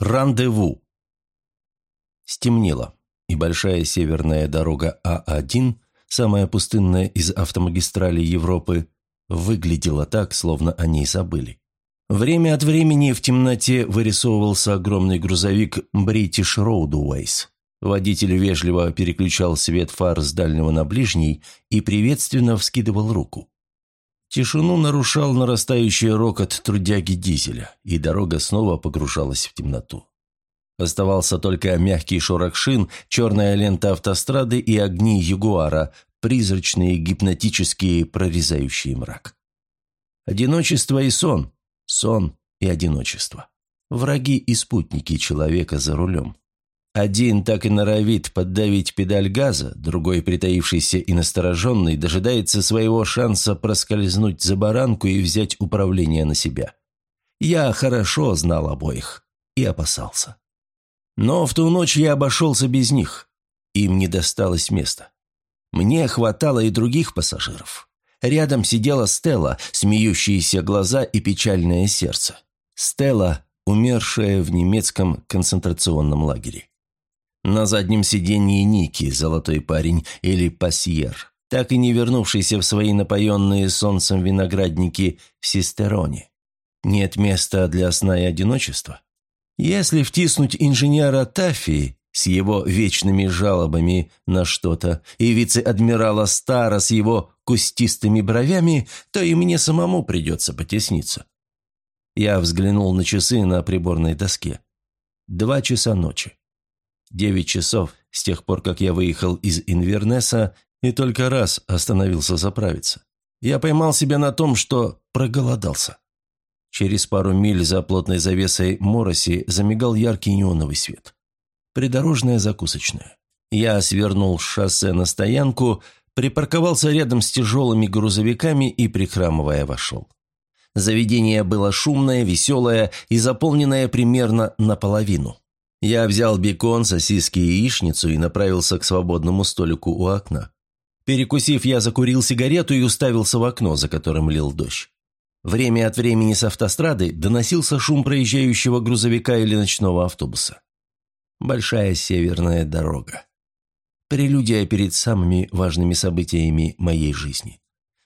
Рандеву. Стемнело, и большая северная дорога А1, самая пустынная из автомагистралей Европы, выглядела так, словно о ней забыли. Время от времени в темноте вырисовывался огромный грузовик British Roadways. Водитель вежливо переключал свет фар с дальнего на ближний и приветственно вскидывал руку. Тишину нарушал нарастающий рокот трудяги дизеля, и дорога снова погружалась в темноту. Оставался только мягкий шорох шин, черная лента автострады и огни Ягуара, призрачные, гипнотические, прорезающие мрак. Одиночество и сон, сон и одиночество. Враги и спутники человека за рулем. Один так и норовит поддавить педаль газа, другой, притаившийся и настороженный, дожидается своего шанса проскользнуть за баранку и взять управление на себя. Я хорошо знал обоих и опасался. Но в ту ночь я обошелся без них. Им не досталось места. Мне хватало и других пассажиров. Рядом сидела Стелла, смеющиеся глаза и печальное сердце. Стелла, умершая в немецком концентрационном лагере. На заднем сиденье Ники, золотой парень, или пассиер, так и не вернувшийся в свои напоенные солнцем виноградники в Систероне. Нет места для сна и одиночества. Если втиснуть инженера Таффи с его вечными жалобами на что-то и вице-адмирала Стара с его кустистыми бровями, то и мне самому придется потесниться. Я взглянул на часы на приборной доске. Два часа ночи. Девять часов с тех пор, как я выехал из Инвернеса и только раз остановился заправиться. Я поймал себя на том, что проголодался. Через пару миль за плотной завесой Мороси замигал яркий неоновый свет. Придорожная закусочная. Я свернул с шоссе на стоянку, припарковался рядом с тяжелыми грузовиками и, прихрамывая, вошел. Заведение было шумное, веселое и заполненное примерно наполовину. Я взял бекон, сосиски и яичницу и направился к свободному столику у окна. Перекусив, я закурил сигарету и уставился в окно, за которым лил дождь. Время от времени с автострады доносился шум проезжающего грузовика или ночного автобуса. Большая северная дорога. Прелюдия перед самыми важными событиями моей жизни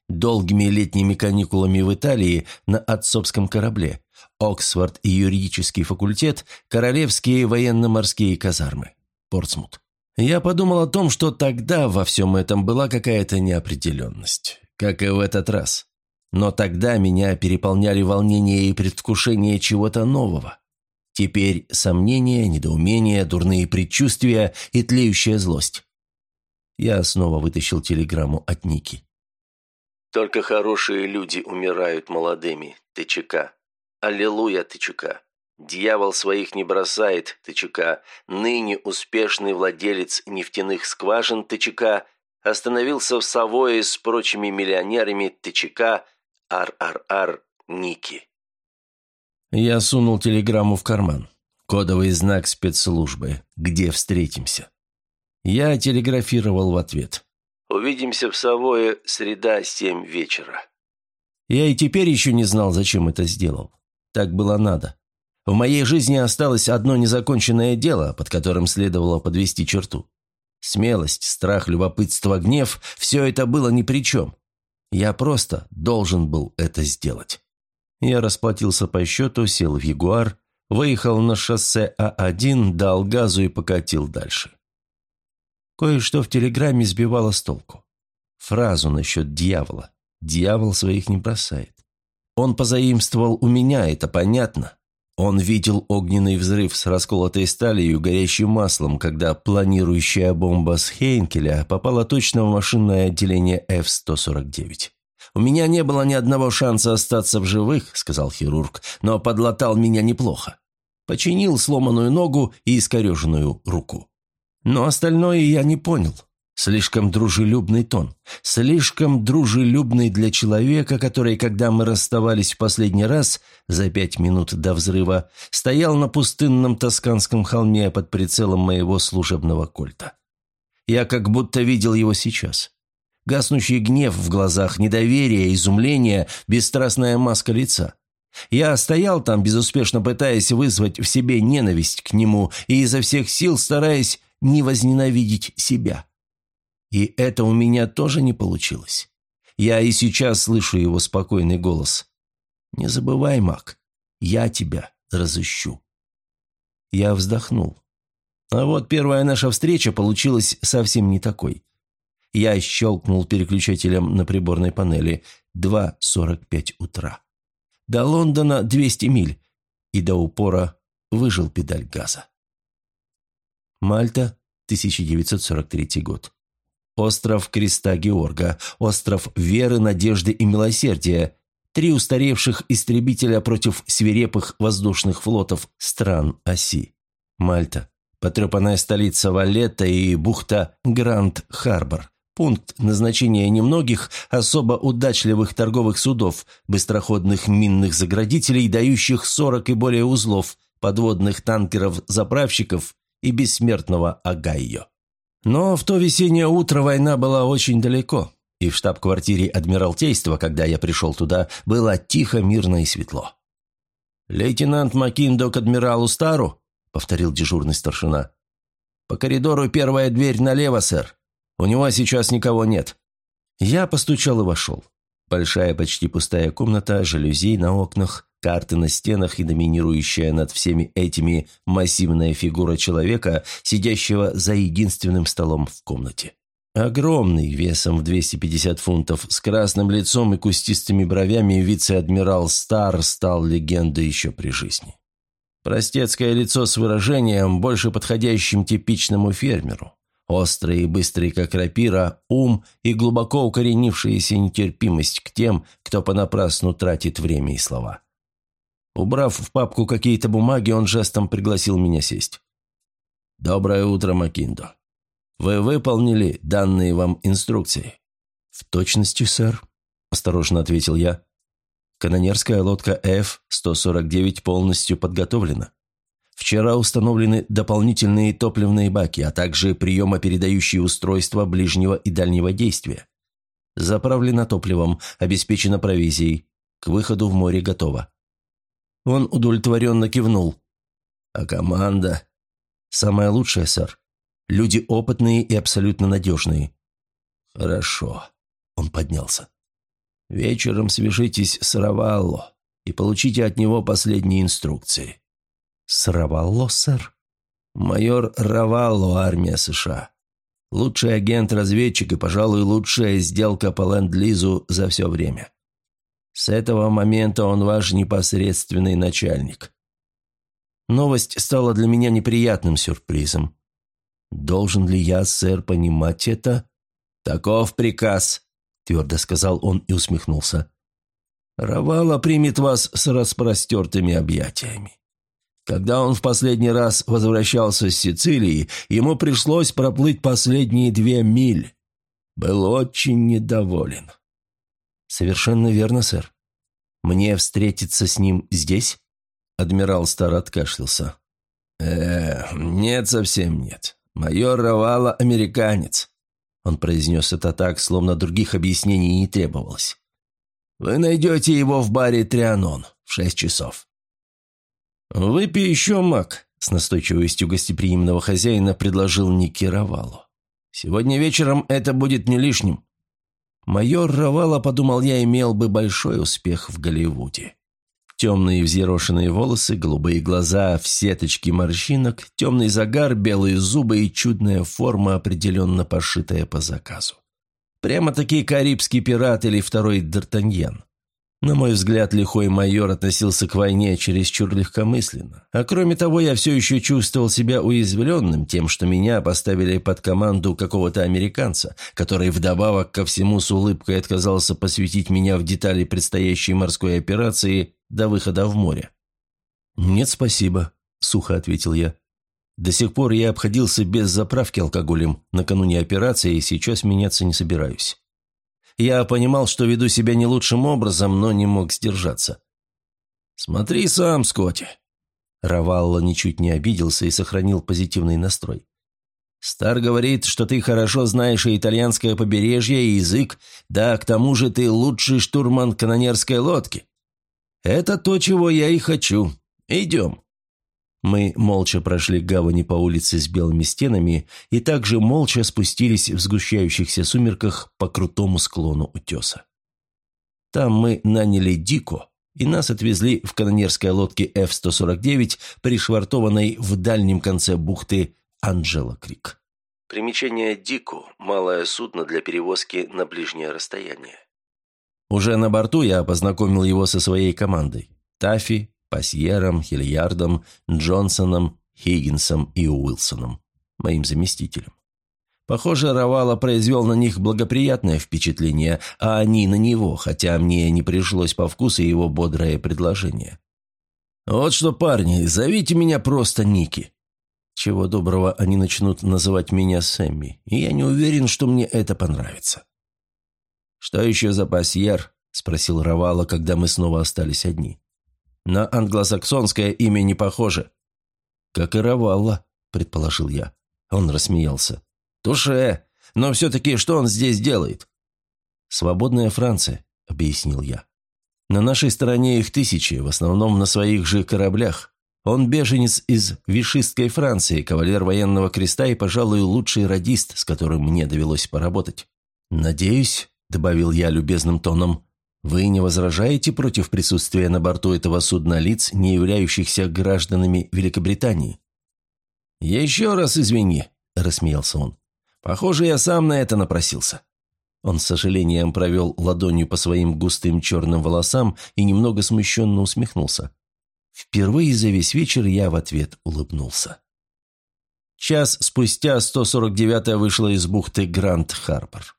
долгими летними каникулами в Италии на отцовском корабле, Оксфорд и юридический факультет, Королевские военно-морские казармы, Портсмут. Я подумал о том, что тогда во всем этом была какая-то неопределенность, как и в этот раз. Но тогда меня переполняли волнение и предвкушение чего-то нового. Теперь сомнения, недоумения, дурные предчувствия и тлеющая злость. Я снова вытащил телеграмму от Ники. Только хорошие люди умирают молодыми, ТЧК. Аллилуйя, ТЧК. Дьявол своих не бросает, ТЧК. Ныне успешный владелец нефтяных скважин, ТЧК, остановился в Савое с прочими миллионерами, ТЧК, РРР, Ники. Я сунул телеграмму в карман. Кодовый знак спецслужбы. Где встретимся? Я телеграфировал в ответ. Увидимся в Савое, среда, семь вечера». Я и теперь еще не знал, зачем это сделал. Так было надо. В моей жизни осталось одно незаконченное дело, под которым следовало подвести черту. Смелость, страх, любопытство, гнев – все это было ни при чем. Я просто должен был это сделать. Я расплатился по счету, сел в Ягуар, выехал на шоссе А1, дал газу и покатил дальше. Кое-что в телеграмме сбивало с толку. Фразу насчет дьявола. Дьявол своих не бросает. Он позаимствовал у меня, это понятно. Он видел огненный взрыв с расколотой сталью и горящим маслом, когда планирующая бомба с Хейнкеля попала точно в машинное отделение F-149. «У меня не было ни одного шанса остаться в живых», — сказал хирург, «но подлатал меня неплохо. Починил сломанную ногу и искореженную руку. Но остальное я не понял. Слишком дружелюбный тон. Слишком дружелюбный для человека, который, когда мы расставались в последний раз, за пять минут до взрыва, стоял на пустынном тосканском холме под прицелом моего служебного кольта. Я как будто видел его сейчас. Гаснущий гнев в глазах, недоверие, изумление, бесстрастная маска лица. Я стоял там, безуспешно пытаясь вызвать в себе ненависть к нему и изо всех сил стараясь не возненавидеть себя. И это у меня тоже не получилось. Я и сейчас слышу его спокойный голос. «Не забывай, Мак, я тебя разыщу». Я вздохнул. А вот первая наша встреча получилась совсем не такой. Я щелкнул переключателем на приборной панели. 2.45 утра. До Лондона 200 миль. И до упора выжил педаль газа. Мальта, 1943 год. Остров Креста Георга, остров веры, надежды и милосердия. Три устаревших истребителя против свирепых воздушных флотов стран оси. Мальта, потрепанная столица Валетта и бухта Гранд-Харбор. Пункт назначения немногих особо удачливых торговых судов, быстроходных минных заградителей, дающих 40 и более узлов, подводных танкеров-заправщиков и бессмертного Агайо. Но в то весеннее утро война была очень далеко, и в штаб-квартире Адмиралтейства, когда я пришел туда, было тихо, мирно и светло. «Лейтенант Макиндо к адмиралу Стару?» — повторил дежурный старшина. «По коридору первая дверь налево, сэр. У него сейчас никого нет». Я постучал и вошел. Большая, почти пустая комната, жалюзи на окнах, карты на стенах и доминирующая над всеми этими массивная фигура человека, сидящего за единственным столом в комнате. Огромный, весом в 250 фунтов, с красным лицом и кустистыми бровями вице-адмирал Стар стал легендой еще при жизни. Простецкое лицо с выражением, больше подходящим типичному фермеру. Острый и быстрый, как рапира, ум и глубоко укоренившаяся нетерпимость к тем, кто понапрасну тратит время и слова. Убрав в папку какие-то бумаги, он жестом пригласил меня сесть. «Доброе утро, Макиндо. Вы выполнили данные вам инструкции?» «В точности, сэр», – осторожно ответил я. «Канонерская лодка F-149 полностью подготовлена. Вчера установлены дополнительные топливные баки, а также приемопередающие устройства ближнего и дальнего действия. Заправлено топливом, обеспечено провизией. К выходу в море готово. Он удовлетворенно кивнул. «А команда?» «Самая лучшая, сэр. Люди опытные и абсолютно надежные». «Хорошо». Он поднялся. «Вечером свяжитесь с Равалло и получите от него последние инструкции». «С Равалло, сэр?» «Майор Равалло, армия США. Лучший агент-разведчик и, пожалуй, лучшая сделка по ленд-лизу за все время. С этого момента он ваш непосредственный начальник». Новость стала для меня неприятным сюрпризом. «Должен ли я, сэр, понимать это?» «Таков приказ», — твердо сказал он и усмехнулся. «Равала примет вас с распростертыми объятиями. Когда он в последний раз возвращался с Сицилии, ему пришлось проплыть последние две мили. Был очень недоволен. «Совершенно верно, сэр. Мне встретиться с ним здесь?» Адмирал Стар откашлялся. «Э, нет, совсем нет. Майор Равала – американец». Он произнес это так, словно других объяснений не требовалось. «Вы найдете его в баре «Трианон» в шесть часов. «Выпей еще, мак», – с настойчивостью гостеприимного хозяина предложил Ники Равалу. «Сегодня вечером это будет не лишним». Майор Равала, подумал я, имел бы большой успех в Голливуде. Темные взъерошенные волосы, голубые глаза в сеточке морщинок, темный загар, белые зубы и чудная форма, определенно пошитая по заказу. Прямо-таки карибский пират или второй Д'Артаньян. На мой взгляд, лихой майор относился к войне чересчур легкомысленно. А кроме того, я все еще чувствовал себя уязвленным тем, что меня поставили под команду какого-то американца, который вдобавок ко всему с улыбкой отказался посвятить меня в детали предстоящей морской операции до выхода в море. «Нет, спасибо», – сухо ответил я. «До сих пор я обходился без заправки алкоголем накануне операции и сейчас меняться не собираюсь». Я понимал, что веду себя не лучшим образом, но не мог сдержаться. «Смотри сам, Скотти!» Равалла ничуть не обиделся и сохранил позитивный настрой. «Стар говорит, что ты хорошо знаешь и итальянское побережье, и язык, да, к тому же ты лучший штурман канонерской лодки. «Это то, чего я и хочу. Идем». Мы молча прошли гавани по улице с белыми стенами и также молча спустились в сгущающихся сумерках по крутому склону утеса. Там мы наняли Дико, и нас отвезли в канонерской лодке F-149, пришвартованной в дальнем конце бухты Анджела Крик. Примечание Дику – малое судно для перевозки на ближнее расстояние. Уже на борту я познакомил его со своей командой. Таффи, Пасьером, Хильярдом, Джонсоном, Хиггинсом и Уилсоном, моим заместителем. Похоже, Равала произвел на них благоприятное впечатление, а они на него, хотя мне не пришлось по вкусу его бодрое предложение. «Вот что, парни, зовите меня просто Ники». Чего доброго они начнут называть меня Сэмми, и я не уверен, что мне это понравится. «Что еще за пассиер?» – спросил Равала, когда мы снова остались одни. «На англосаксонское имя не похоже». «Как и Равалла», – предположил я. Он рассмеялся. «Туше! Но все-таки что он здесь делает?» «Свободная Франция», — объяснил я. «На нашей стороне их тысячи, в основном на своих же кораблях. Он беженец из Вишистской Франции, кавалер военного креста и, пожалуй, лучший радист, с которым мне довелось поработать. Надеюсь, — добавил я любезным тоном, — вы не возражаете против присутствия на борту этого судна лиц, не являющихся гражданами Великобритании?» «Еще раз извини», — рассмеялся он. Похоже, я сам на это напросился». Он с сожалением провел ладонью по своим густым черным волосам и немного смущенно усмехнулся. Впервые за весь вечер я в ответ улыбнулся. Час спустя 149-я вышла из бухты Гранд-Харбор.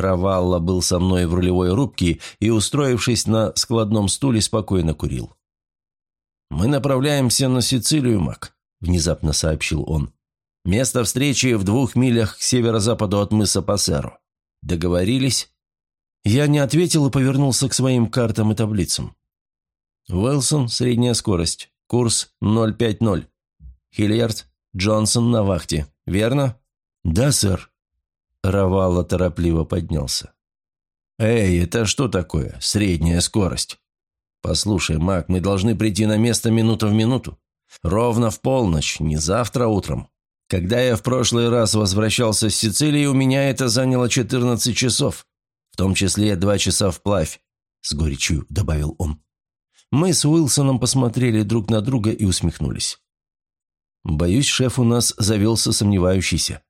Равалла был со мной в рулевой рубке и, устроившись на складном стуле, спокойно курил. «Мы направляемся на Сицилию, Мак», — внезапно сообщил он. Место встречи в двух милях к северо-западу от мыса Пассеро. Договорились?» Я не ответил и повернулся к своим картам и таблицам. Уэлсон, средняя скорость. Курс 050. Хильярд, Джонсон на вахте. Верно? Да, сэр. Равала торопливо поднялся. «Эй, это что такое? Средняя скорость?» «Послушай, Мак, мы должны прийти на место минута в минуту. Ровно в полночь, не завтра утром. Когда я в прошлый раз возвращался с Сицилии, у меня это заняло 14 часов, в том числе два часа вплавь», — с горечью добавил он. Мы с Уилсоном посмотрели друг на друга и усмехнулись. «Боюсь, шеф у нас завелся сомневающийся.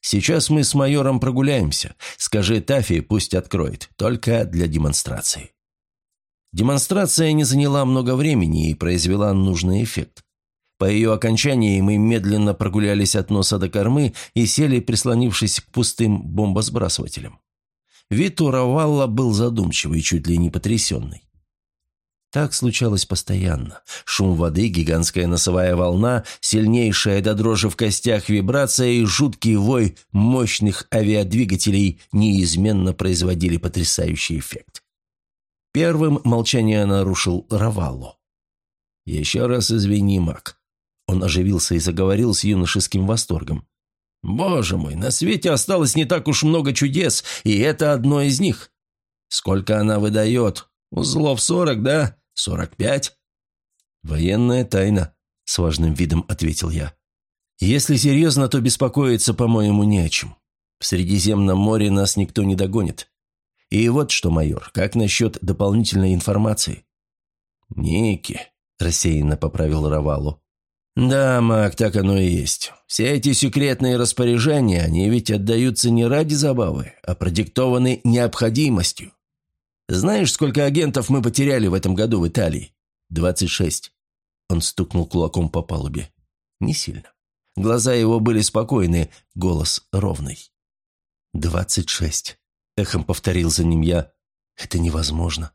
Сейчас мы с майором прогуляемся. Скажи Тафи, пусть откроет, только для демонстрации». Демонстрация не заняла много времени и произвела нужный эффект. По ее окончании мы медленно прогулялись от носа до кормы и сели, прислонившись к пустым бомбосбрасывателям. Вид у Равалла был задумчивый, чуть ли не потрясенный. Так случалось постоянно. Шум воды, гигантская носовая волна, сильнейшая до дрожи в костях вибрация и жуткий вой мощных авиадвигателей неизменно производили потрясающий эффект. Первым молчание нарушил Равалло. «Еще раз извини, Мак. Он оживился и заговорил с юношеским восторгом. «Боже мой, на свете осталось не так уж много чудес, и это одно из них. Сколько она выдает? Узлов сорок, да? Сорок пять?» «Военная тайна», — с важным видом ответил я. «Если серьезно, то беспокоиться, по-моему, не о чем. В Средиземном море нас никто не догонит. И вот что, майор, как насчет дополнительной информации?» «Ники», — рассеянно поправил Равалу. «Да, Мак, так оно и есть. Все эти секретные распоряжения, они ведь отдаются не ради забавы, а продиктованы необходимостью. Знаешь, сколько агентов мы потеряли в этом году в Италии? Двадцать шесть». Он стукнул кулаком по палубе. Не сильно. Глаза его были спокойны, голос ровный. «Двадцать шесть», — эхом повторил за ним я. «Это невозможно».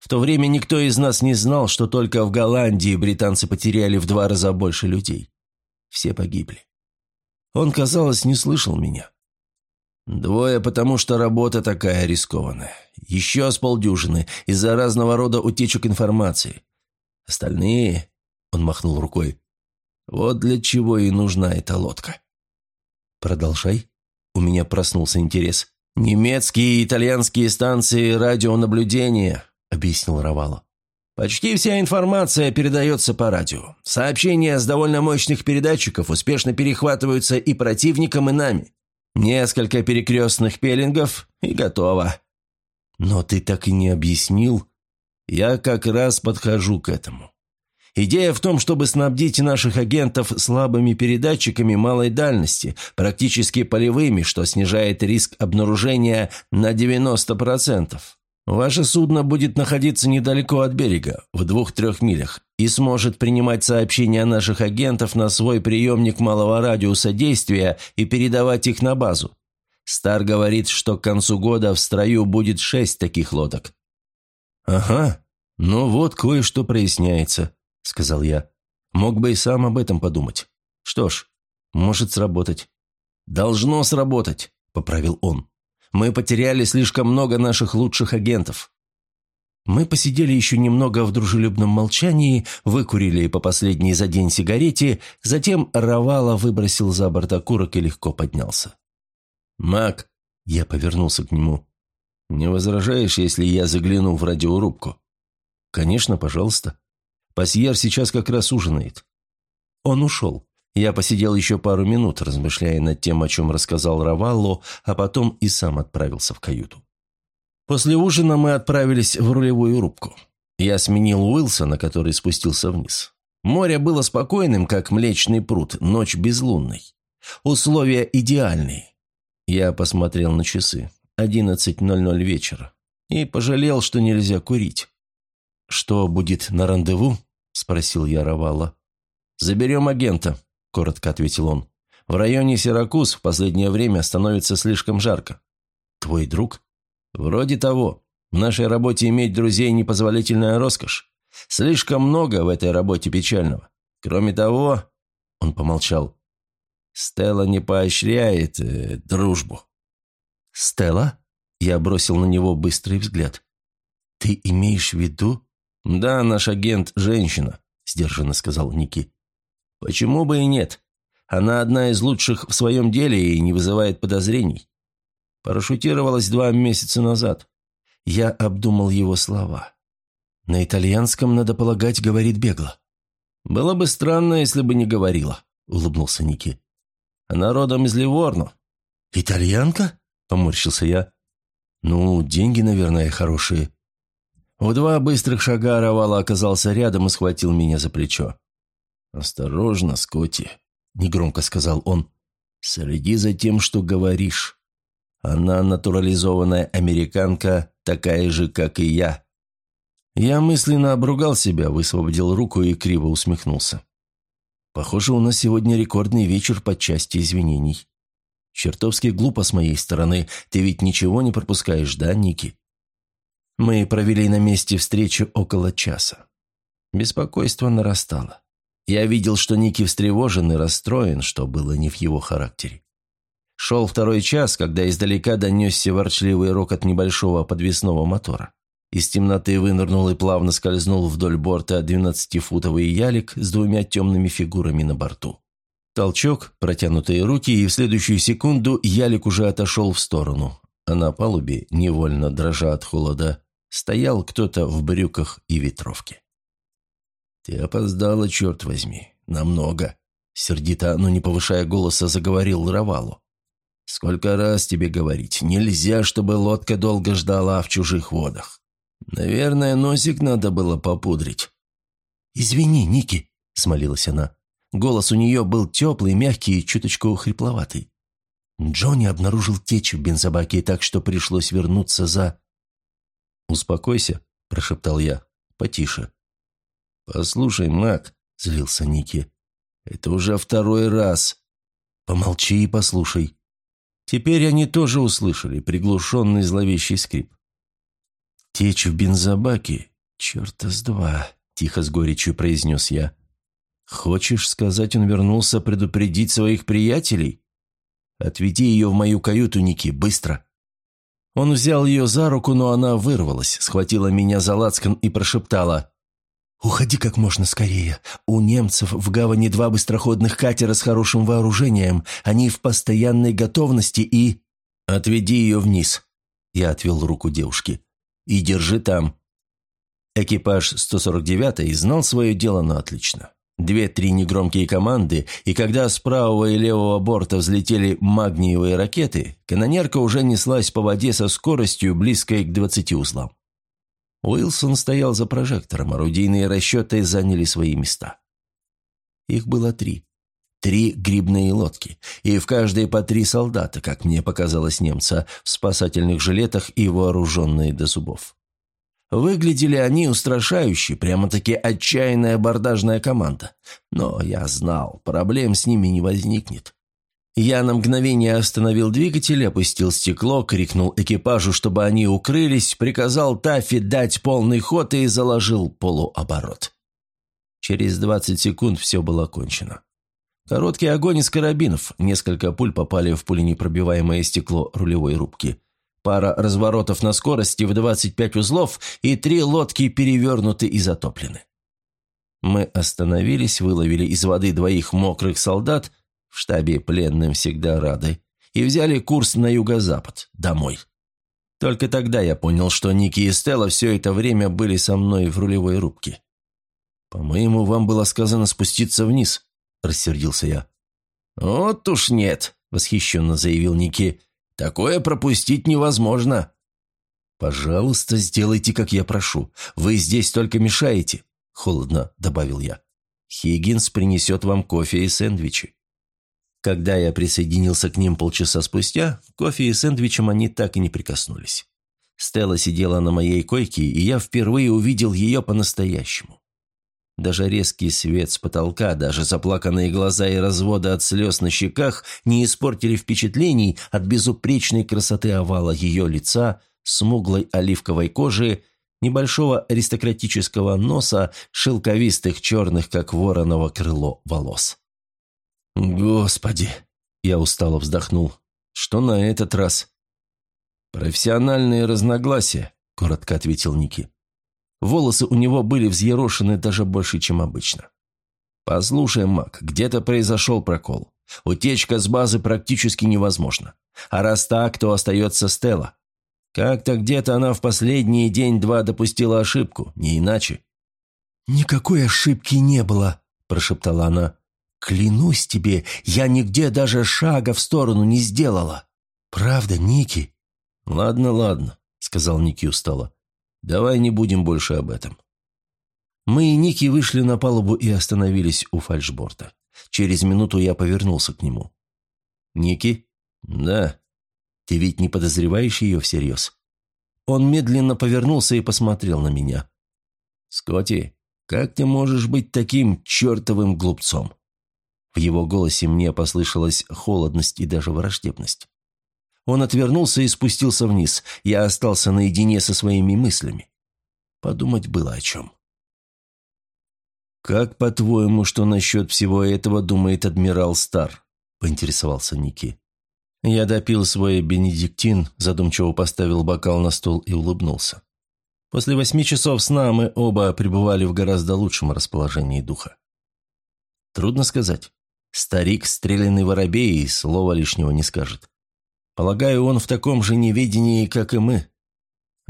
В то время никто из нас не знал, что только в Голландии британцы потеряли в два раза больше людей. Все погибли. Он, казалось, не слышал меня. Двое, потому что работа такая рискованная. Еще с полдюжины из-за разного рода утечек информации. Остальные, он махнул рукой, вот для чего и нужна эта лодка. Продолжай. У меня проснулся интерес. Немецкие и итальянские станции радионаблюдения, — объяснил Равало. Почти вся информация передается по радио. Сообщения с довольно мощных передатчиков успешно перехватываются и противником, и нами. Несколько перекрестных пеленгов и готово. Но ты так и не объяснил. Я как раз подхожу к этому. Идея в том, чтобы снабдить наших агентов слабыми передатчиками малой дальности, практически полевыми, что снижает риск обнаружения на 90%. Ваше судно будет находиться недалеко от берега, в двух-трех милях, и сможет принимать сообщения наших агентов на свой приемник малого радиуса действия и передавать их на базу. Стар говорит, что к концу года в строю будет шесть таких лодок». «Ага, ну вот кое-что проясняется», — сказал я. «Мог бы и сам об этом подумать. Что ж, может сработать». «Должно сработать», — поправил он. Мы потеряли слишком много наших лучших агентов». Мы посидели еще немного в дружелюбном молчании, выкурили по последней за день сигарете, затем Равала выбросил за борт окурок и легко поднялся. «Мак», — я повернулся к нему, — «не возражаешь, если я загляну в радиорубку?» «Конечно, пожалуйста. Пассиер сейчас как раз ужинает». Он ушел. Я посидел еще пару минут, размышляя над тем, о чем рассказал Равалло, а потом и сам отправился в каюту. После ужина мы отправились в рулевую рубку. Я сменил Уилсона, который спустился вниз. Море было спокойным, как Млечный пруд, ночь безлунной. Условия идеальные. Я посмотрел на часы. 11.00 вечера. И пожалел, что нельзя курить. «Что будет на рандеву?» – спросил я Равала. «Заберем агента», коротко ответил он. «В районе Сиракуз в последнее время становится слишком жарко». «Твой друг?» «Вроде того. В нашей работе иметь друзей – непозволительная роскошь. Слишком много в этой работе печального. Кроме того...» Он помолчал. «Стелла не поощряет э, дружбу». «Стелла?» Я бросил на него быстрый взгляд. «Ты имеешь в виду?» «Да, наш агент – женщина», – сдержанно сказал Ники. Почему бы и нет? Она одна из лучших в своем деле и не вызывает подозрений. Парашютировалась два месяца назад. Я обдумал его слова. На итальянском, надо полагать, говорит бегло. «Было бы странно, если бы не говорила», — улыбнулся Ники. «Она родом из Ливорно». «Итальянка?» — поморщился я. «Ну, деньги, наверное, хорошие». В два быстрых шага Равала оказался рядом и схватил меня за плечо. «Осторожно, Скотти», — негромко сказал он. «Следи за тем, что говоришь. Она натурализованная американка, такая же, как и я». Я мысленно обругал себя, высвободил руку и криво усмехнулся. «Похоже, у нас сегодня рекордный вечер по части извинений. Чертовски глупо с моей стороны. Ты ведь ничего не пропускаешь, да, Ники?» Мы провели на месте встречи около часа. Беспокойство нарастало. Я видел, что Ники встревожен и расстроен, что было не в его характере. Шел второй час, когда издалека донесся ворчливый рокот небольшого подвесного мотора. Из темноты вынырнул и плавно скользнул вдоль борта двенадцатифутовый ялик с двумя темными фигурами на борту. Толчок, протянутые руки, и в следующую секунду ялик уже отошел в сторону, а на палубе, невольно дрожа от холода, стоял кто-то в брюках и ветровке. «Ты опоздала, черт возьми. Намного», — сердито, но не повышая голоса, заговорил Равалу. «Сколько раз тебе говорить, нельзя, чтобы лодка долго ждала в чужих водах. Наверное, носик надо было попудрить». «Извини, Ники», — смолилась она. Голос у нее был теплый, мягкий и чуточку хрипловатый. Джонни обнаружил течь в бензобаке, так что пришлось вернуться за... «Успокойся», – прошептал я. «Потише. «Послушай, Мак», — злился Ники, — «это уже второй раз». «Помолчи и послушай». Теперь они тоже услышали приглушенный зловещий скрип. «Течь в бензобаке? Черта с два», — тихо с горечью произнес я. «Хочешь сказать, он вернулся предупредить своих приятелей? Отведи ее в мою каюту, Ники, быстро!» Он взял ее за руку, но она вырвалась, схватила меня за лацкан и прошептала. «Уходи как можно скорее. У немцев в гавани два быстроходных катера с хорошим вооружением. Они в постоянной готовности и...» «Отведи ее вниз». Я отвел руку девушки. «И держи там». Экипаж 149 знал свое дело на отлично. Две-три негромкие команды, и когда с правого и левого борта взлетели магниевые ракеты, канонерка уже неслась по воде со скоростью, близкой к 20 узлам. Уилсон стоял за прожектором, орудийные расчеты заняли свои места. Их было три. Три грибные лодки, и в каждой по три солдата, как мне показалось немца, в спасательных жилетах и вооруженные до зубов. Выглядели они устрашающе, прямо-таки отчаянная абордажная команда. Но я знал, проблем с ними не возникнет. Я на мгновение остановил двигатель, опустил стекло, крикнул экипажу, чтобы они укрылись, приказал Таффи дать полный ход и заложил полуоборот. Через 20 секунд все было кончено. Короткий огонь из карабинов, несколько пуль попали в пуленепробиваемое стекло рулевой рубки. Пара разворотов на скорости в 25 узлов и три лодки перевернуты и затоплены. Мы остановились, выловили из воды двоих мокрых солдат, в штабе пленным всегда рады, и взяли курс на юго-запад, домой. Только тогда я понял, что Ники и Стелла все это время были со мной в рулевой рубке. «По-моему, вам было сказано спуститься вниз», – рассердился я. «Вот уж нет», – восхищенно заявил Ники. Такое пропустить невозможно». «Пожалуйста, сделайте, как я прошу. Вы здесь только мешаете», – холодно добавил я. «Хиггинс принесет вам кофе и сэндвичи». Когда я присоединился к ним полчаса спустя, кофе и сэндвичем они так и не прикоснулись. Стелла сидела на моей койке, и я впервые увидел ее по-настоящему. Даже резкий свет с потолка, даже заплаканные глаза и разводы от слез на щеках не испортили впечатлений от безупречной красоты овала ее лица, смуглой оливковой кожи, небольшого аристократического носа, шелковистых черных, как вороново крыло, волос. «Господи!» – я устало вздохнул. «Что на этот раз?» «Профессиональные разногласия», – коротко ответил Ники. Волосы у него были взъерошены даже больше, чем обычно. «Послушай, Мак, где-то произошел прокол. Утечка с базы практически невозможна. А раз так, то остается Стелла. Как-то где-то она в последний день-два допустила ошибку, не иначе». «Никакой ошибки не было», – прошептала она. «Клянусь тебе, я нигде даже шага в сторону не сделала. Правда, Ники?» «Ладно, ладно», – сказал Ники устало. Давай не будем больше об этом. Мы и Ники вышли на палубу и остановились у фальшборта. Через минуту я повернулся к нему. «Ники?» «Да. Ты ведь не подозреваешь ее всерьез?» Он медленно повернулся и посмотрел на меня. «Скотти, как ты можешь быть таким чертовым глупцом?» В его голосе мне послышалась холодность и даже враждебность. Он отвернулся и спустился вниз. Я остался наедине со своими мыслями. Подумать было о чем. «Как, по-твоему, что насчет всего этого думает адмирал Стар?» – поинтересовался Ники. Я допил свой бенедиктин, задумчиво поставил бокал на стол и улыбнулся. После восьми часов сна мы оба пребывали в гораздо лучшем расположении духа. Трудно сказать. Старик, стрелянный воробей, и слова лишнего не скажет. Полагаю, он в таком же неведении, как и мы.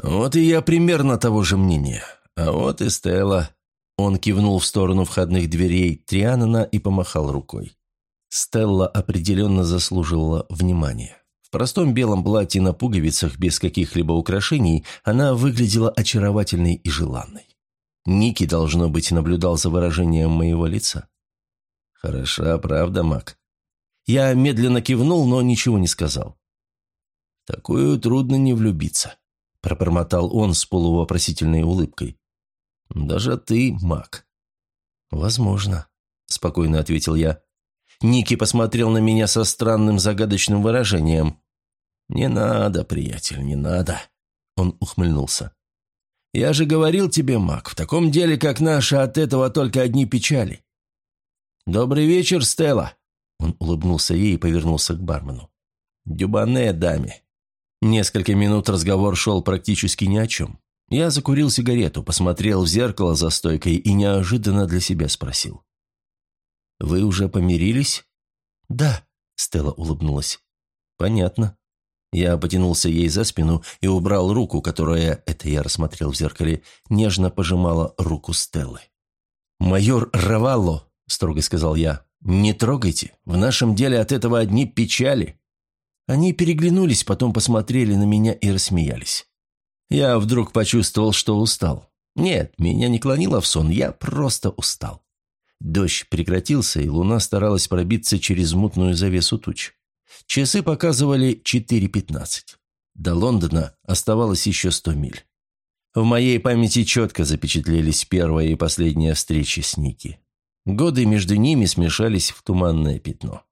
Вот и я примерно того же мнения. А вот и Стелла. Он кивнул в сторону входных дверей Трианона и помахал рукой. Стелла определенно заслуживала внимания. В простом белом платье на пуговицах, без каких-либо украшений, она выглядела очаровательной и желанной. Ники, должно быть, наблюдал за выражением моего лица. «Хороша, правда, Мак?» Я медленно кивнул, но ничего не сказал. «Такую трудно не влюбиться», – пробормотал он с полувопросительной улыбкой. «Даже ты, маг». «Возможно», – спокойно ответил я. Ники посмотрел на меня со странным загадочным выражением. «Не надо, приятель, не надо», – он ухмыльнулся. «Я же говорил тебе, маг, в таком деле, как наше, от этого только одни печали». «Добрый вечер, Стелла», – он улыбнулся ей и повернулся к бармену. «Дюбане даме, Несколько минут разговор шел практически ни о чем. Я закурил сигарету, посмотрел в зеркало за стойкой и неожиданно для себя спросил. «Вы уже помирились?» «Да», — Стелла улыбнулась. «Понятно. Я потянулся ей за спину и убрал руку, которая, это я рассмотрел в зеркале, нежно пожимала руку Стеллы. «Майор Равалло», — строго сказал я, — «не трогайте. В нашем деле от этого одни печали». Они переглянулись, потом посмотрели на меня и рассмеялись. Я вдруг почувствовал, что устал. Нет, меня не клонило в сон, я просто устал. Дождь прекратился, и луна старалась пробиться через мутную завесу туч. Часы показывали 4.15. До Лондона оставалось еще 100 миль. В моей памяти четко запечатлелись первая и последняя встречи с Ники. Годы между ними смешались в туманное пятно.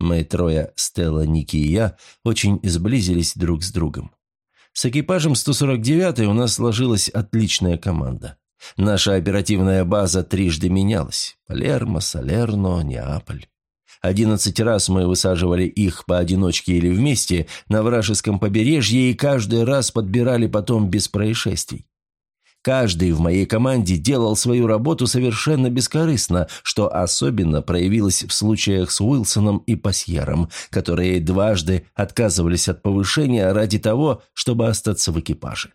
Мы трое, Стелла, Ники и я, очень сблизились друг с другом. С экипажем 149 у нас сложилась отличная команда. Наша оперативная база трижды менялась. Палермо, Салерно, Неаполь. Одиннадцать раз мы высаживали их поодиночке или вместе на вражеском побережье и каждый раз подбирали потом без происшествий. Каждый в моей команде делал свою работу совершенно бескорыстно, что особенно проявилось в случаях с Уилсоном и Пасьером, которые дважды отказывались от повышения ради того, чтобы остаться в экипаже.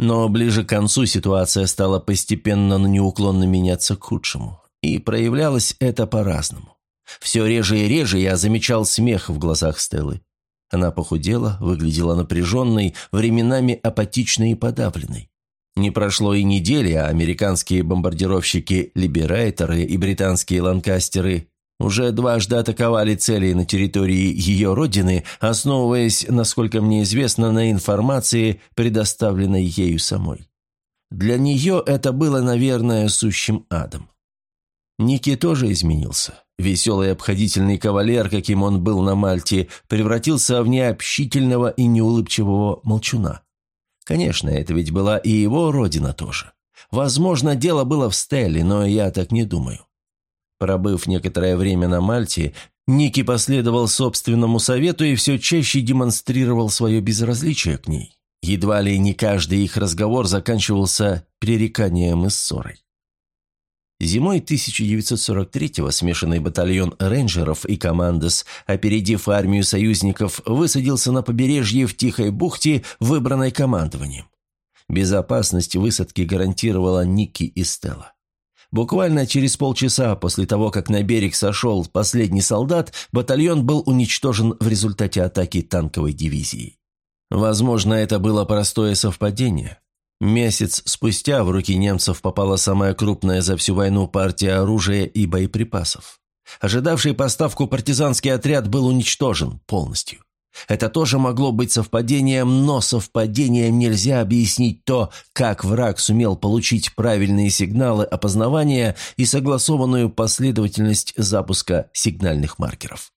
Но ближе к концу ситуация стала постепенно, но неуклонно меняться к худшему. И проявлялось это по-разному. Все реже и реже я замечал смех в глазах Стеллы. Она похудела, выглядела напряженной, временами апатичной и подавленной. Не прошло и недели, а американские бомбардировщики «Либерайтеры» и британские «Ланкастеры» уже дважды атаковали цели на территории ее родины, основываясь, насколько мне известно, на информации, предоставленной ею самой. Для нее это было, наверное, сущим адом. Ники тоже изменился. Веселый обходительный кавалер, каким он был на Мальте, превратился в необщительного и неулыбчивого молчуна. Конечно, это ведь была и его родина тоже. Возможно, дело было в Стелле, но я так не думаю. Пробыв некоторое время на Мальте, Ники последовал собственному совету и все чаще демонстрировал свое безразличие к ней. Едва ли не каждый их разговор заканчивался пререканием и ссорой. Зимой 1943-го смешанный батальон рейнджеров и командос, опередив армию союзников, высадился на побережье в Тихой бухте, выбранной командованием. Безопасность высадки гарантировала Ники и Стелла. Буквально через полчаса после того, как на берег сошел последний солдат, батальон был уничтожен в результате атаки танковой дивизии. Возможно, это было простое совпадение. Месяц спустя в руки немцев попала самая крупная за всю войну партия оружия и боеприпасов. Ожидавший поставку партизанский отряд был уничтожен полностью. Это тоже могло быть совпадением, но совпадением нельзя объяснить то, как враг сумел получить правильные сигналы опознавания и согласованную последовательность запуска сигнальных маркеров.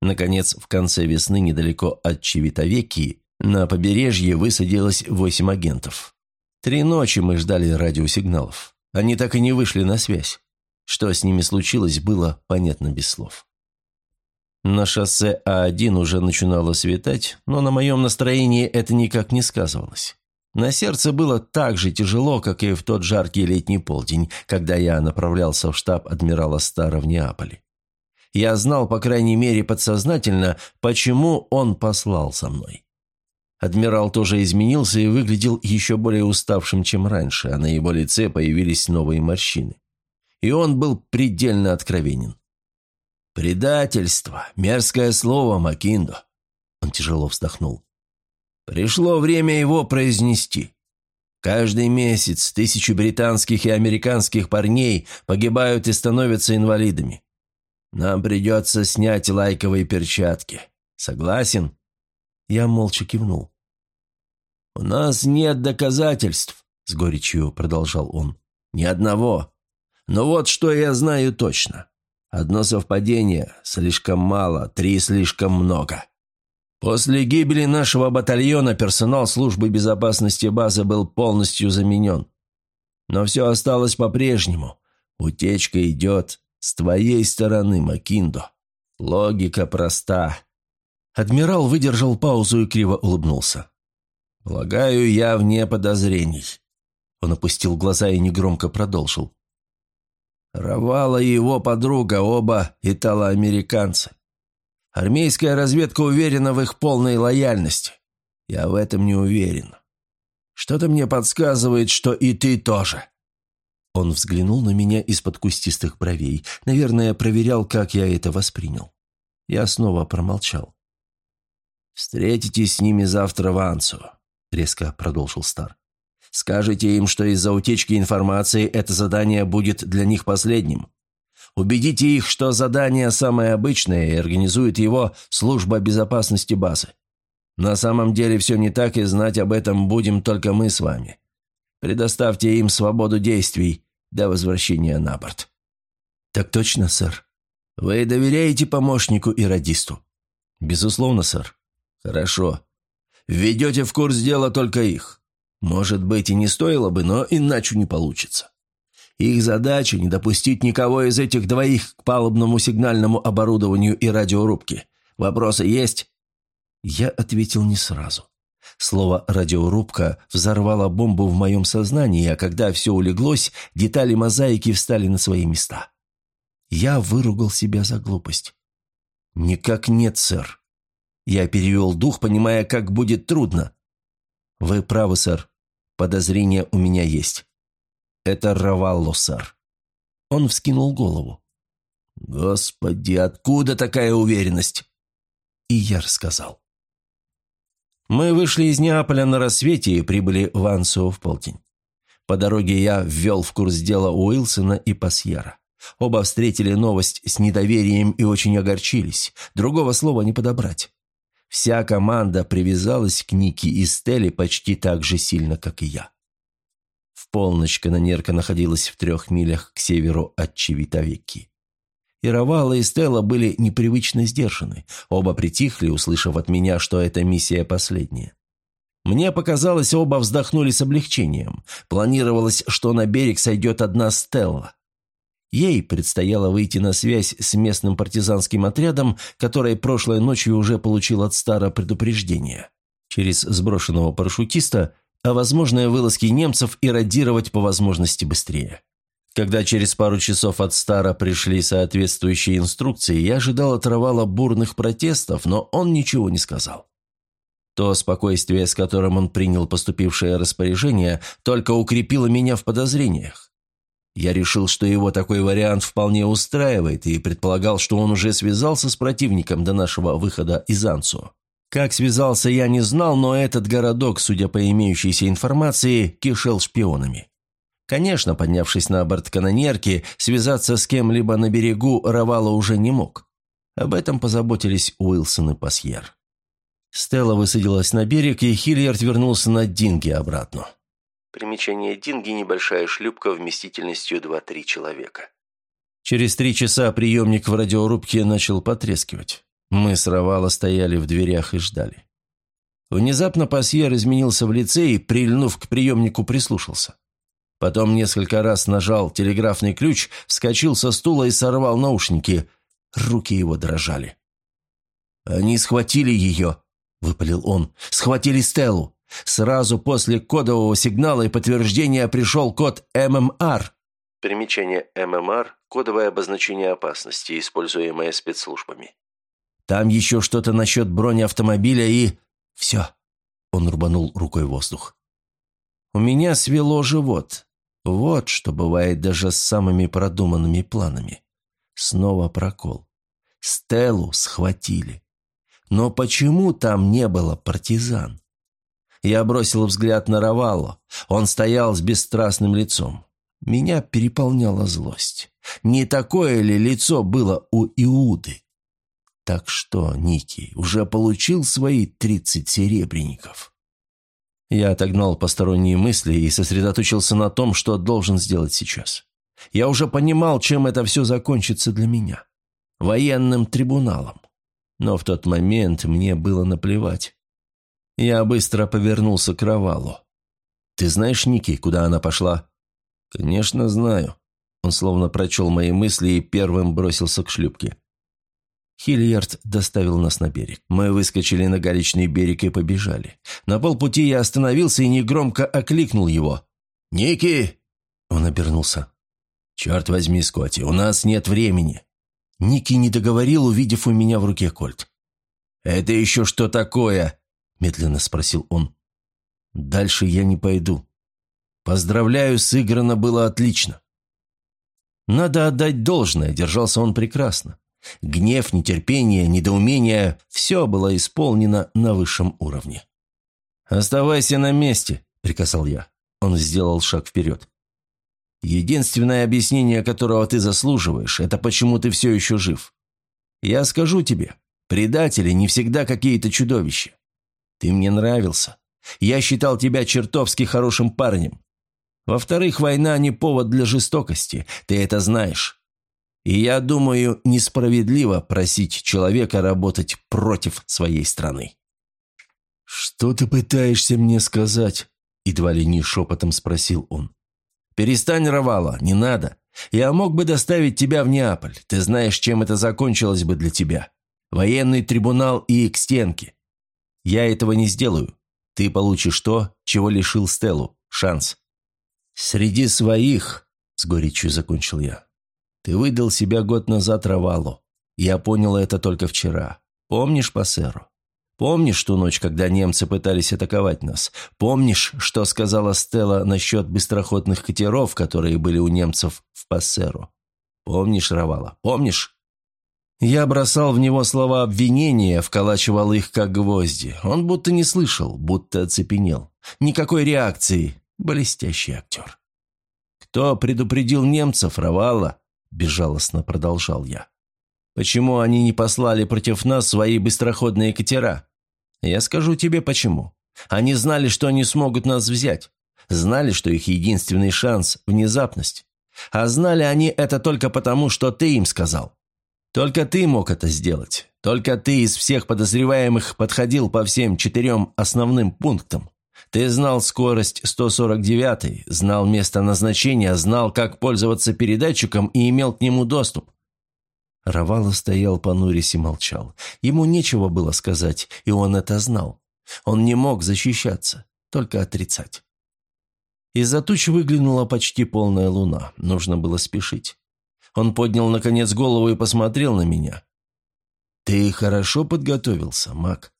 Наконец, в конце весны недалеко от Чевитовекии на побережье высадилось восемь агентов. Три ночи мы ждали радиосигналов. Они так и не вышли на связь. Что с ними случилось, было понятно без слов. На шоссе А1 уже начинало светать, но на моем настроении это никак не сказывалось. На сердце было так же тяжело, как и в тот жаркий летний полдень, когда я направлялся в штаб адмирала Стара в Неаполе. Я знал, по крайней мере подсознательно, почему он послал со мной. Адмирал тоже изменился и выглядел еще более уставшим, чем раньше, а на его лице появились новые морщины. И он был предельно откровенен. «Предательство! Мерзкое слово, Макиндо!» Он тяжело вздохнул. «Пришло время его произнести. Каждый месяц тысячи британских и американских парней погибают и становятся инвалидами. Нам придется снять лайковые перчатки. Согласен?» Я молча кивнул. «У нас нет доказательств», — с горечью продолжал он. «Ни одного. Но вот что я знаю точно. Одно совпадение – слишком мало, три – слишком много. После гибели нашего батальона персонал службы безопасности базы был полностью заменен. Но все осталось по-прежнему. Утечка идет с твоей стороны, Макиндо. Логика проста. Адмирал выдержал паузу и криво улыбнулся. «Полагаю, я вне подозрений». Он опустил глаза и негромко продолжил. Равала и его подруга, оба итало-американцы. Армейская разведка уверена в их полной лояльности. Я в этом не уверен. Что-то мне подсказывает, что и ты тоже». Он взглянул на меня из-под кустистых бровей. Наверное, проверял, как я это воспринял. Я снова промолчал. «Встретитесь с ними завтра в Ансу», — резко продолжил Стар. «Скажите им, что из-за утечки информации это задание будет для них последним. Убедите их, что задание самое обычное и организует его служба безопасности базы. На самом деле все не так, и знать об этом будем только мы с вами. Предоставьте им свободу действий до возвращения на борт». «Так точно, сэр. Вы доверяете помощнику и радисту?» «Безусловно, сэр». «Хорошо. Введете в курс дела только их. Может быть, и не стоило бы, но иначе не получится. Их задача – не допустить никого из этих двоих к палубному сигнальному оборудованию и радиорубке. Вопросы есть?» Я ответил не сразу. Слово «радиорубка» взорвало бомбу в моем сознании, а когда все улеглось, детали мозаики встали на свои места. Я выругал себя за глупость. «Никак нет, сэр». Я перевел дух, понимая, как будет трудно. «Вы правы, сэр. Подозрение у меня есть. Это Равалло, сэр». Он вскинул голову. «Господи, откуда такая уверенность?» И я рассказал. Мы вышли из Неаполя на рассвете и прибыли в Ансио в полдень. По дороге я ввел в курс дела Уилсона и Пасьера. Оба встретили новость с недоверием и очень огорчились. Другого слова не подобрать. Вся команда привязалась к Нике и Стелле почти так же сильно, как и я. В полночь канонерка находилась в трех милях к северу от Чевитовеки. И Равала, и Стелла были непривычно сдержаны. Оба притихли, услышав от меня, что эта миссия последняя. Мне показалось, оба вздохнули с облегчением. Планировалось, что на берег сойдет одна Стелла. Ей предстояло выйти на связь с местным партизанским отрядом, который прошлой ночью уже получил от Стара предупреждение. Через сброшенного парашютиста о возможной вылазке немцев и радировать по возможности быстрее. Когда через пару часов от Стара пришли соответствующие инструкции, я ожидал от Равала бурных протестов, но он ничего не сказал. То спокойствие, с которым он принял поступившее распоряжение, только укрепило меня в подозрениях. Я решил, что его такой вариант вполне устраивает, и предполагал, что он уже связался с противником до нашего выхода из Ансу. Как связался, я не знал, но этот городок, судя по имеющейся информации, кишел шпионами. Конечно, поднявшись на борт канонерки, связаться с кем-либо на берегу Равала уже не мог. Об этом позаботились Уилсон и Пасьер. Стелла высадилась на берег, и Хильярд вернулся на Динги обратно. Примечание Динги – небольшая шлюпка вместительностью 2-3 человека. Через три часа приемник в радиорубке начал потрескивать. Мы с Равала стояли в дверях и ждали. Внезапно Пасьер изменился в лице и, прильнув к приемнику, прислушался. Потом несколько раз нажал телеграфный ключ, вскочил со стула и сорвал наушники. Руки его дрожали. «Они схватили ее», — выпалил он. «Схватили Стеллу. Сразу после кодового сигнала и подтверждения пришел код ММР». Примечание ММР – кодовое обозначение опасности, используемое спецслужбами. «Там еще что-то насчет бронеавтомобиля и...» «Все». Он рубанул рукой воздух. У меня свело живот. Вот что бывает даже с самыми продуманными планами. Снова прокол. Стеллу схватили. Но почему там не было партизан? Я бросил взгляд на Равало. Он стоял с бесстрастным лицом. Меня переполняла злость. Не такое ли лицо было у Иуды? Так что, Ники, уже получил свои тридцать серебряников? Я отогнал посторонние мысли и сосредоточился на том, что должен сделать сейчас. Я уже понимал, чем это все закончится для меня. Военным трибуналом. Но в тот момент мне было наплевать. Я быстро повернулся к Равалу. «Ты знаешь Ники, куда она пошла?» «Конечно, знаю». Он словно прочел мои мысли и первым бросился к шлюпке. Хильярд доставил нас на берег. Мы выскочили на галечный берег и побежали. На полпути я остановился и негромко окликнул его. «Ники!» Он обернулся. «Черт возьми, Скотти, у нас нет времени!» Ники не договорил, увидев у меня в руке кольт. «Это еще что такое?» – медленно спросил он. «Дальше я не пойду. Поздравляю, сыграно было отлично». Надо отдать должное, держался он прекрасно. Гнев, нетерпение, недоумение – все было исполнено на высшем уровне. «Оставайся на месте», – приказал я. Он сделал шаг вперед. «Единственное объяснение, которого ты заслуживаешь, это почему ты все еще жив. Я скажу тебе, предатели не всегда какие-то чудовища. Ты мне нравился. Я считал тебя чертовски хорошим парнем. Во-вторых, война не повод для жестокости, ты это знаешь. И я думаю, несправедливо просить человека работать против своей страны». «Что ты пытаешься мне сказать?» – едва ли не шепотом спросил он. «Перестань, Равала, не надо. Я мог бы доставить тебя в Неаполь. Ты знаешь, чем это закончилось бы для тебя. Военный трибунал и к стенке. Я этого не сделаю. Ты получишь то, чего лишил Стеллу. Шанс. Среди своих, с горечью закончил я, ты выдал себя год назад Равалу. Я понял это только вчера. Помнишь, Пассеру? Помнишь ту ночь, когда немцы пытались атаковать нас? Помнишь, что сказала Стелла насчет быстроходных катеров, которые были у немцев в Пассеру? Помнишь, Равала? Помнишь? Я бросал в него слова обвинения, вколачивал их как гвозди. Он будто не слышал, будто оцепенел. Никакой реакции. Блестящий актер. «Кто предупредил немцев, Равала?» безжалостно продолжал я. «Почему они не послали против нас свои быстроходные катера? Я скажу тебе почему. Они знали, что они смогут нас взять. Знали, что их единственный шанс – внезапность. А знали они это только потому, что ты им сказал. Только ты мог это сделать. Только ты из всех подозреваемых подходил по всем четырем основным пунктам. Ты знал скорость 149, знал место назначения, знал, как пользоваться передатчиком и имел к нему доступ. Равала стоял понурясь и молчал. Ему нечего было сказать, и он это знал. Он не мог защищаться, только отрицать. Из-за туч выглянула почти полная луна. Нужно было спешить. Он поднял, наконец, голову и посмотрел на меня. «Ты хорошо подготовился, маг?»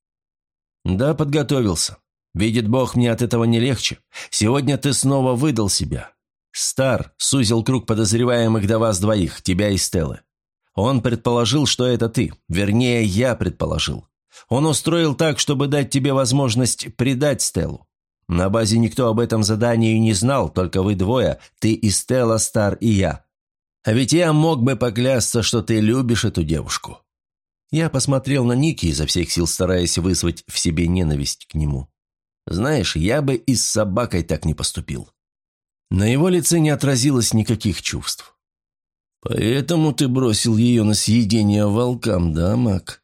«Да, подготовился. Видит Бог, мне от этого не легче. Сегодня ты снова выдал себя. Стар сузил круг подозреваемых до вас двоих, тебя и Стеллы. Он предположил, что это ты. Вернее, я предположил. Он устроил так, чтобы дать тебе возможность предать Стеллу. На базе никто об этом задании не знал, только вы двое, ты и Стелла, Стар и я. А ведь я мог бы поклясться, что ты любишь эту девушку». Я посмотрел на Ники, изо всех сил стараясь вызвать в себе ненависть к нему. Знаешь, я бы и с собакой так не поступил». На его лице не отразилось никаких чувств. «Поэтому ты бросил ее на съедение волкам, да, Мак?»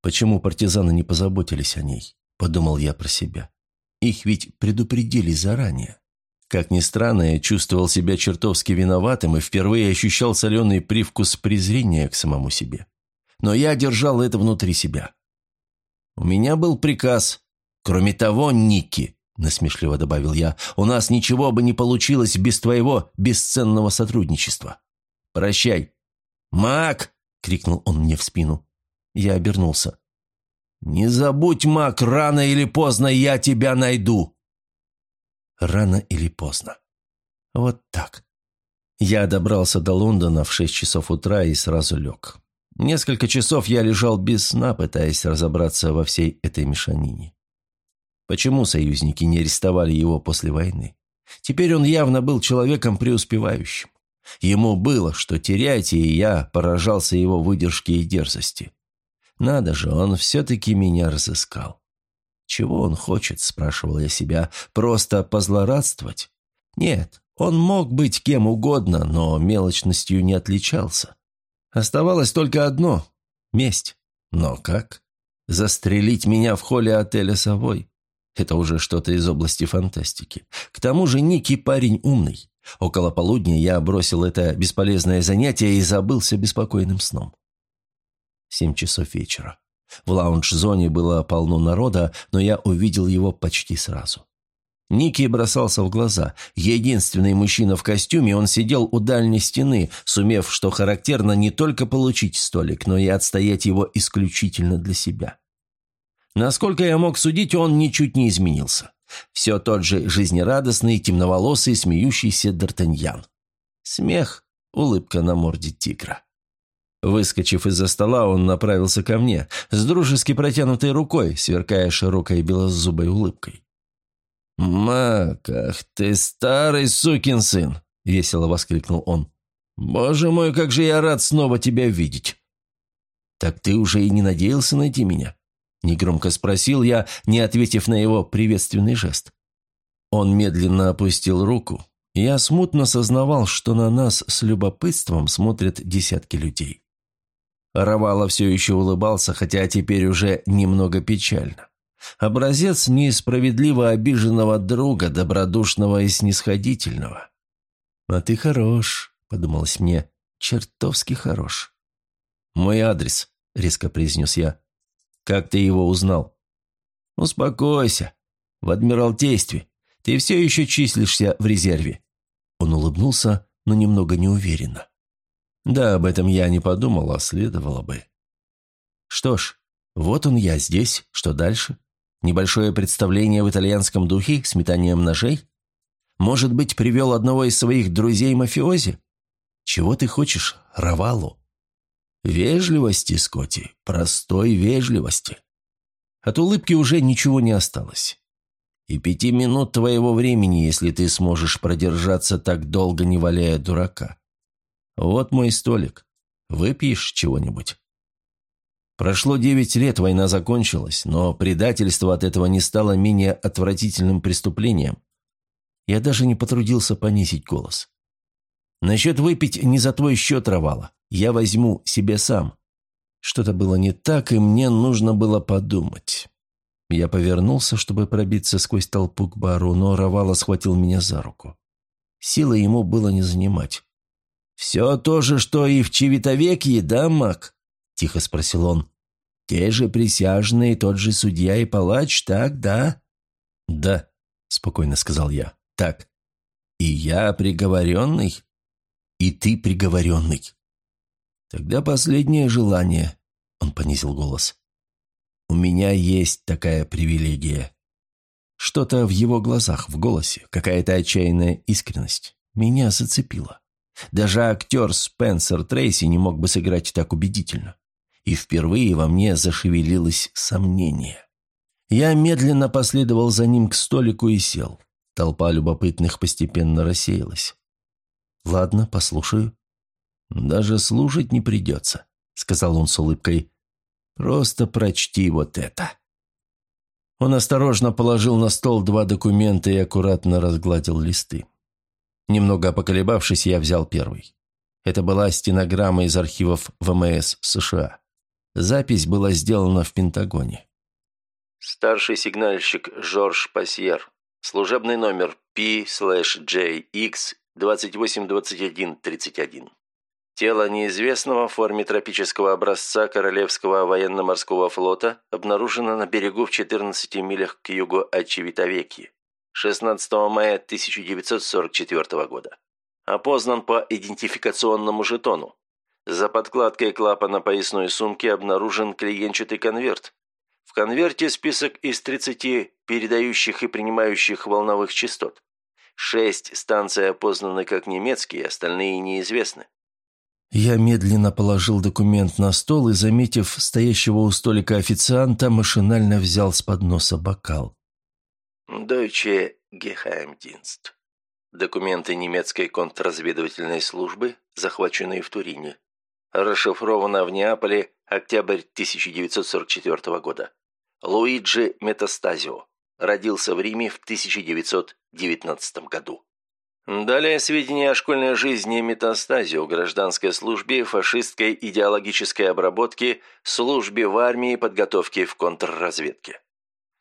«Почему партизаны не позаботились о ней?» – подумал я про себя. «Их ведь предупредили заранее». Как ни странно, я чувствовал себя чертовски виноватым и впервые ощущал соленый привкус презрения к самому себе. Но я держал это внутри себя. У меня был приказ Кроме того, Ники, насмешливо добавил я, у нас ничего бы не получилось без твоего бесценного сотрудничества. Прощай. Мак! крикнул он мне в спину. Я обернулся. «Не забудь, Мак, рано или поздно я тебя найду!» Рано или поздно. Вот так. Я добрался до Лондона в шесть часов утра и сразу лег. Несколько часов я лежал без сна, пытаясь разобраться во всей этой мешанине. Почему союзники не арестовали его после войны? Теперь он явно был человеком преуспевающим. Ему было что терять, и я поражался его выдержке и дерзости. Надо же, он все-таки меня разыскал. «Чего он хочет?» – спрашивал я себя. «Просто позлорадствовать?» Нет, он мог быть кем угодно, но мелочностью не отличался. Оставалось только одно – месть. Но как? Застрелить меня в холле отеля «Совой»? Это уже что-то из области фантастики. К тому же Ники парень умный. Около полудня я бросил это бесполезное занятие и забылся беспокойным сном. Семь часов вечера. В лаунж-зоне было полно народа, но я увидел его почти сразу. Ники бросался в глаза. Единственный мужчина в костюме, он сидел у дальней стены, сумев, что характерно, не только получить столик, но и отстоять его исключительно для себя. Насколько я мог судить, он ничуть не изменился. Все тот же жизнерадостный, темноволосый, смеющийся Д'Артаньян. Смех, улыбка на морде тигра. Выскочив из-за стола, он направился ко мне, с дружески протянутой рукой, сверкая широкой белозубой улыбкой. «Мак, ах ты старый сукин сын!» — весело воскликнул он. «Боже мой, как же я рад снова тебя видеть!» «Так ты уже и не надеялся найти меня?» — негромко спросил я, не ответив на его приветственный жест. Он медленно опустил руку. Я смутно сознавал, что на нас с любопытством смотрят десятки людей. Равала все еще улыбался, хотя теперь уже немного печально. Образец несправедливо обиженного друга, добродушного и снисходительного. «А ты хорош», — подумалось мне, — «чертовски хорош». «Мой адрес», — резко произнес я. «Как ты его узнал?» «Успокойся. В Адмиралтействе. Ты все еще числишься в резерве». Он улыбнулся, но немного неуверенно. «Да, об этом я не подумал, а следовало бы». «Что ж, вот он я здесь. Что дальше?» Небольшое представление в итальянском духе с метанием ножей? Может быть, привел одного из своих друзей-мафиози? Чего ты хочешь, Равалу? Вежливости, Скотти, простой вежливости. От улыбки уже ничего не осталось. И пяти минут твоего времени, если ты сможешь продержаться так долго, не валяя дурака. Вот мой столик. Выпьешь чего-нибудь? Прошло девять лет, война закончилась, но предательство от этого не стало менее отвратительным преступлением. Я даже не потрудился понизить голос. Насчет выпить не за твой счет, Равала. Я возьму себе сам. Что-то было не так, и мне нужно было подумать. Я повернулся, чтобы пробиться сквозь толпу к бару, но Равала схватил меня за руку. Силы ему было не занимать. «Все то же, что и в Чевитовекье, да, Мак?» тихо спросил он. «Те же присяжные, тот же судья и палач, так, да?» «Да», — спокойно сказал я. «Так. И я приговоренный?» «И ты приговоренный». «Тогда последнее желание», — он понизил голос. «У меня есть такая привилегия». Что-то в его глазах, в голосе, какая-то отчаянная искренность. Меня зацепило. Даже актер Спенсер Трейси не мог бы сыграть так убедительно и впервые во мне зашевелилось сомнение. Я медленно последовал за ним к столику и сел. Толпа любопытных постепенно рассеялась. «Ладно, послушаю». «Даже слушать не придется», — сказал он с улыбкой. «Просто прочти вот это». Он осторожно положил на стол два документа и аккуратно разгладил листы. Немного поколебавшись, я взял первый. Это была стенограмма из архивов ВМС США. Запись была сделана в Пентагоне. Старший сигнальщик Жорж Пассьер. Служебный номер P-JX 282131. Тело неизвестного в форме тропического образца Королевского военно-морского флота обнаружено на берегу в 14 милях к югу от Чевитовеки 16 мая 1944 года. Опознан по идентификационному жетону за подкладкой клапана поясной сумки обнаружен клиенчатый конверт. В конверте список из 30 передающих и принимающих волновых частот. Шесть станций опознаны как немецкие, остальные неизвестны. Я медленно положил документ на стол и, заметив стоящего у столика официанта, машинально взял с подноса бокал. Deutsche Geheimdienst. Документы немецкой контрразведывательной службы, захваченные в Турине. Расшифровано в Неаполе, октябрь 1944 года. Луиджи Метастазио. Родился в Риме в 1919 году. Далее сведения о школьной жизни Метастазио, гражданской службе, фашистской идеологической обработке, службе в армии подготовке в контрразведке.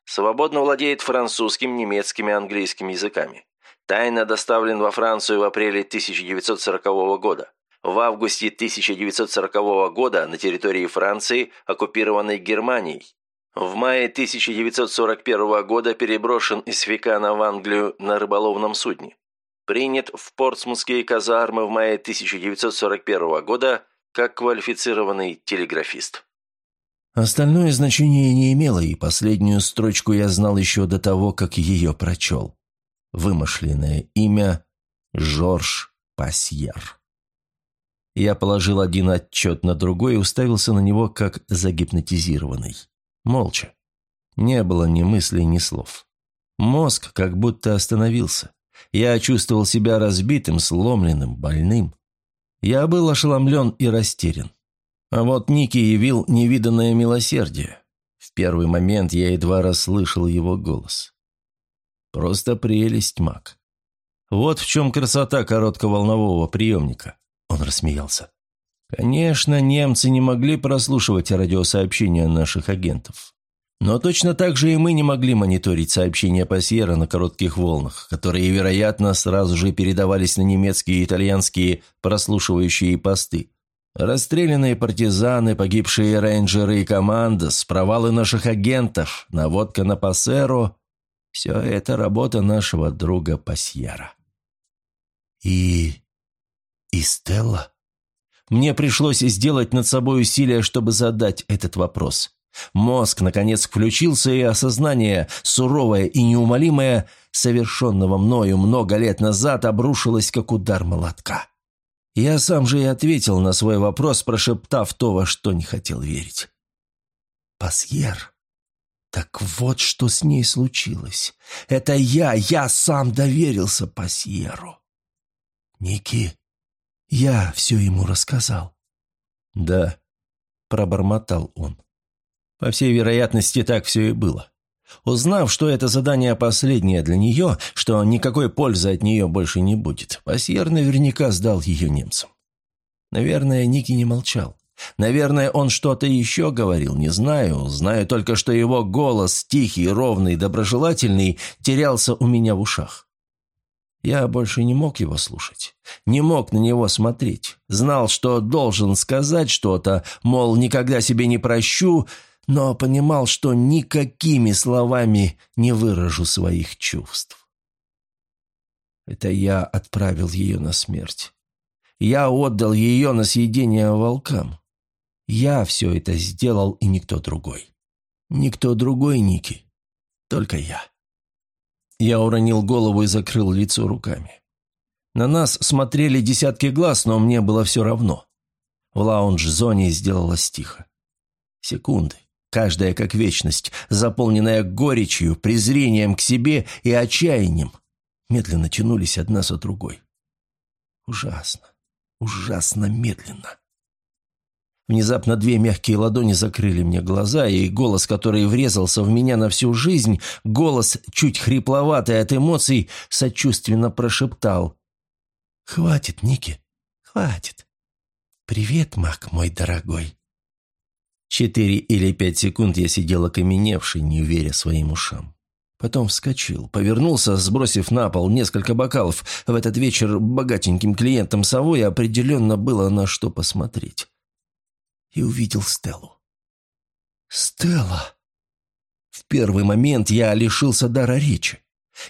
Свободно владеет французским, немецким и английским языками. Тайно доставлен во Францию в апреле 1940 года. В августе 1940 года на территории Франции, оккупированной Германией, В мае 1941 года переброшен из Фикана в Англию на рыболовном судне. Принят в портсмутские казармы в мае 1941 года как квалифицированный телеграфист. Остальное значение не имело, и последнюю строчку я знал еще до того, как ее прочел. Вымышленное имя Жорж Пасьер. Я положил один отчет на другой и уставился на него, как загипнотизированный. Молча. Не было ни мыслей, ни слов. Мозг как будто остановился. Я чувствовал себя разбитым, сломленным, больным. Я был ошеломлен и растерян. А вот Ники явил невиданное милосердие. В первый момент я едва расслышал его голос. Просто прелесть, маг. Вот в чем красота коротковолнового приемника. Он рассмеялся. Конечно, немцы не могли прослушивать радиосообщения наших агентов. Но точно так же и мы не могли мониторить сообщения Пассиера на коротких волнах, которые, вероятно, сразу же передавались на немецкие и итальянские прослушивающие посты. Расстрелянные партизаны, погибшие рейнджеры и командос, провалы наших агентов, наводка на Пассеро – все это работа нашего друга Пассьера. И... и Стелла? Мне пришлось сделать над собой усилие, чтобы задать этот вопрос. Мозг, наконец, включился, и осознание, суровое и неумолимое, совершенного мною много лет назад, обрушилось, как удар молотка. Я сам же и ответил на свой вопрос, прошептав то, во что не хотел верить. «Пасьер, так вот что с ней случилось. Это я, я сам доверился Пасьеру. Ники, я все ему рассказал». «Да», — пробормотал он. По всей вероятности, так все и было. Узнав, что это задание последнее для нее, что никакой пользы от нее больше не будет, Пассиер наверняка сдал ее немцам. Наверное, Ники не молчал. Наверное, он что-то еще говорил, не знаю. Знаю только, что его голос, тихий, ровный, доброжелательный, терялся у меня в ушах. Я больше не мог его слушать, не мог на него смотреть. Знал, что должен сказать что-то, мол, никогда себе не прощу, но понимал, что никакими словами не выражу своих чувств. Это я отправил ее на смерть. Я отдал ее на съедение волкам. Я все это сделал, и никто другой. Никто другой, Ники. Только я. Я уронил голову и закрыл лицо руками. На нас смотрели десятки глаз, но мне было все равно. В лаунж-зоне сделалось тихо. Секунды, каждая как вечность, заполненная горечью, презрением к себе и отчаянием, медленно тянулись одна за другой. Ужасно, ужасно медленно. Внезапно две мягкие ладони закрыли мне глаза, и голос, который врезался в меня на всю жизнь, голос, чуть хрипловатый от эмоций, сочувственно прошептал. «Хватит, Ники, хватит. Привет, маг мой дорогой». Четыре или пять секунд я сидел окаменевший, не веря своим ушам. Потом вскочил, повернулся, сбросив на пол несколько бокалов. В этот вечер богатеньким клиентам совой определенно было на что посмотреть и увидел Стеллу. «Стелла!» В первый момент я лишился дара речи.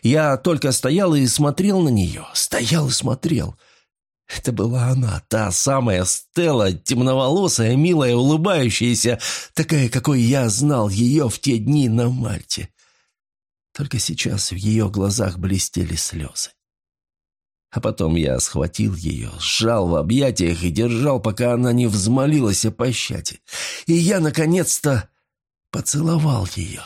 Я только стоял и смотрел на нее, стоял и смотрел. Это была она, та самая Стелла, темноволосая, милая, улыбающаяся, такая, какой я знал ее в те дни на Мальте. Только сейчас в ее глазах блестели слезы. А потом я схватил ее, сжал в объятиях и держал, пока она не взмолилась о пощаде. И я, наконец-то, поцеловал ее.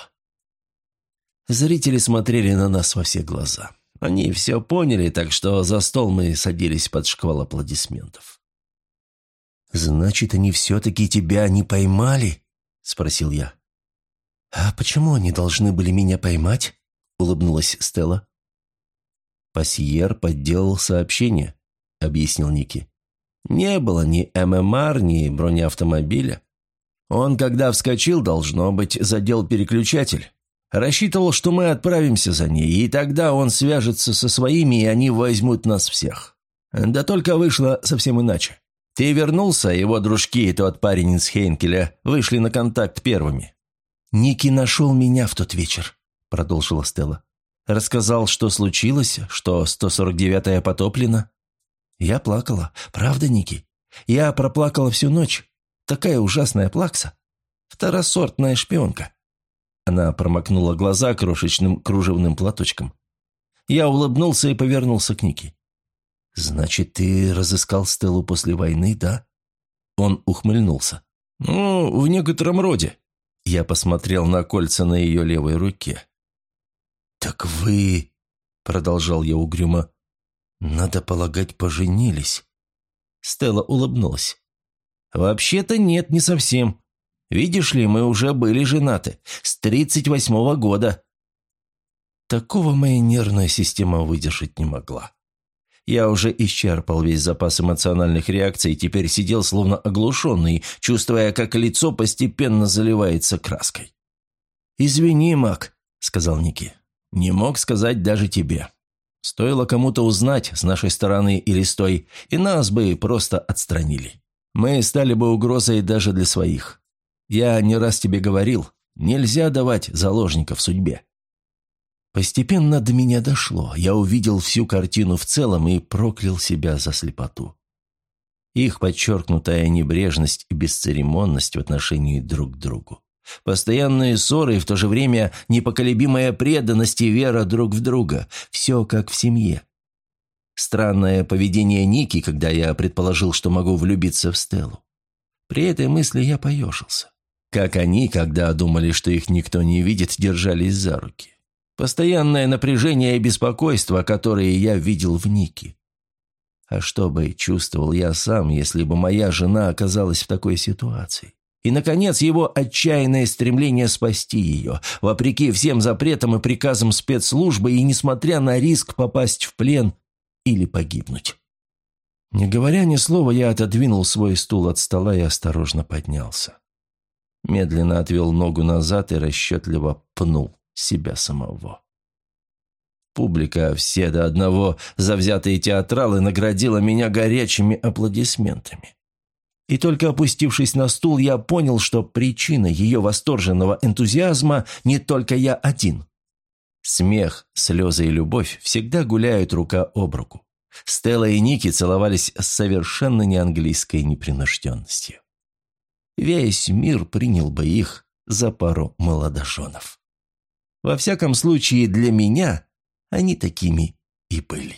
Зрители смотрели на нас во все глаза. Они все поняли, так что за стол мы садились под шквал аплодисментов. «Значит, они все-таки тебя не поймали?» — спросил я. «А почему они должны были меня поймать?» — улыбнулась Стелла. «Пассиер подделал сообщение», — объяснил Ники. «Не было ни ММР, ни бронеавтомобиля. Он, когда вскочил, должно быть, задел переключатель. Рассчитывал, что мы отправимся за ней, и тогда он свяжется со своими, и они возьмут нас всех. Да только вышло совсем иначе. Ты вернулся, его дружки и тот парень из Хейнкеля вышли на контакт первыми. «Ники нашел меня в тот вечер», — продолжила Стелла. «Рассказал, что случилось, что 149-я потоплена. Я плакала. Правда, Ники? Я проплакала всю ночь. Такая ужасная плакса. Второсортная шпионка». Она промокнула глаза крошечным кружевным платочком. Я улыбнулся и повернулся к Нике. «Значит, ты разыскал Стеллу после войны, да?» Он ухмыльнулся. «Ну, в некотором роде». Я посмотрел на кольца на ее левой руке. «Так вы...» — продолжал я угрюмо. «Надо полагать, поженились». Стелла улыбнулась. «Вообще-то нет, не совсем. Видишь ли, мы уже были женаты. С тридцать восьмого года». Такого моя нервная система выдержать не могла. Я уже исчерпал весь запас эмоциональных реакций и теперь сидел словно оглушенный, чувствуя, как лицо постепенно заливается краской. «Извини, Мак», — сказал Ники. «Не мог сказать даже тебе. Стоило кому-то узнать, с нашей стороны или с той, и нас бы просто отстранили. Мы стали бы угрозой даже для своих. Я не раз тебе говорил, нельзя давать заложников судьбе. Постепенно до меня дошло. Я увидел всю картину в целом и проклял себя за слепоту. Их подчеркнутая небрежность и бесцеремонность в отношении друг к другу. Постоянные ссоры и в то же время непоколебимая преданность и вера друг в друга. Все как в семье. Странное поведение Ники, когда я предположил, что могу влюбиться в Стеллу. При этой мысли я поежился. Как они, когда думали, что их никто не видит, держались за руки. Постоянное напряжение и беспокойство, которые я видел в Нике. А что бы чувствовал я сам, если бы моя жена оказалась в такой ситуации? И, наконец, его отчаянное стремление спасти ее, вопреки всем запретам и приказам спецслужбы и несмотря на риск попасть в плен или погибнуть. Не говоря ни слова, я отодвинул свой стул от стола и осторожно поднялся. Медленно отвел ногу назад и расчетливо пнул себя самого. Публика, все до одного завзятые театралы, наградила меня горячими аплодисментами. И только опустившись на стул, я понял, что причина ее восторженного энтузиазма не только я один. Смех, слезы и любовь всегда гуляют рука об руку. Стелла и Ники целовались с совершенно неанглийской непринужденностью. Весь мир принял бы их за пару молодоженов. Во всяком случае, для меня они такими и были.